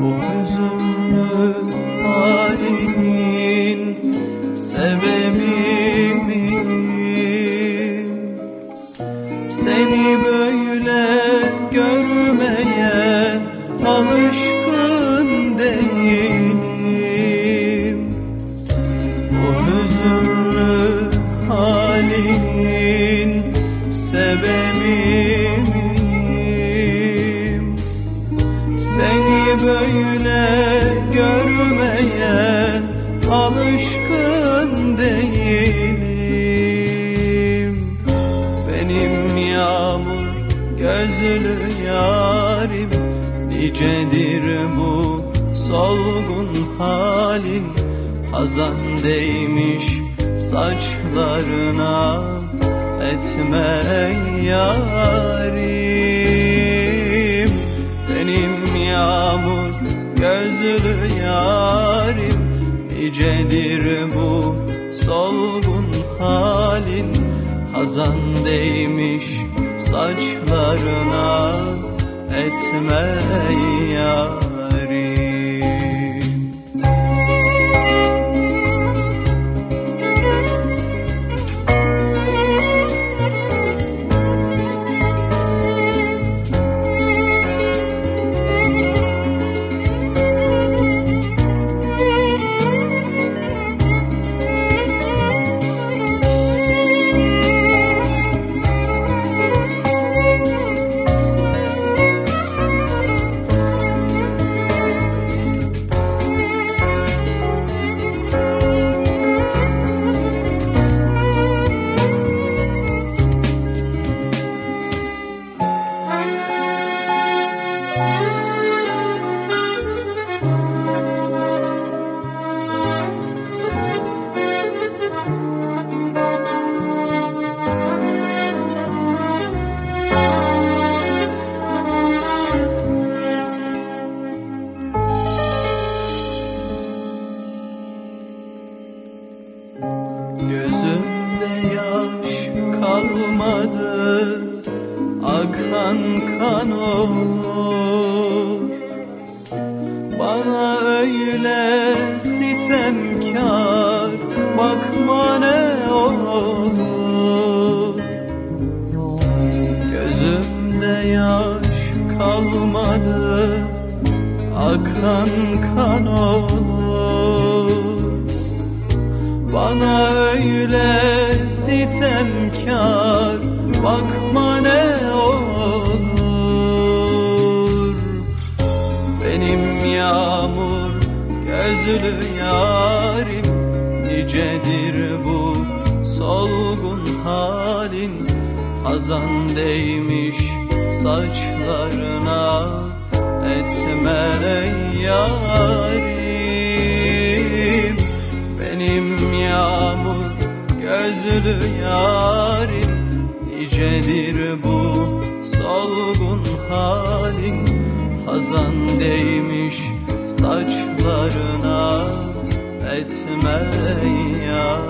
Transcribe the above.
o böyle görmeye alışkın değilim. Benim yağmur gözlü yarim Nicedir bu solgun halin. Hazan değmiş saçlarına etme yarim yağmur gözlü yarim Nicedir bu solgun halin. Hazan değmiş saçlarına etme ya. kalmadı. Akan kan olur. Bana öyle sitemkar Bakma ne olur. Gözümde yaş kalmadı. Akan kan olur. Bana öyle sitemkar bakma ne olur. Benim yağmur gözlü yarim nicedir bu solgun halin. Hazan değmiş saçlarına etme yar gözlü yarim Nicedir bu solgun halin Hazan değmiş saçlarına etme ya.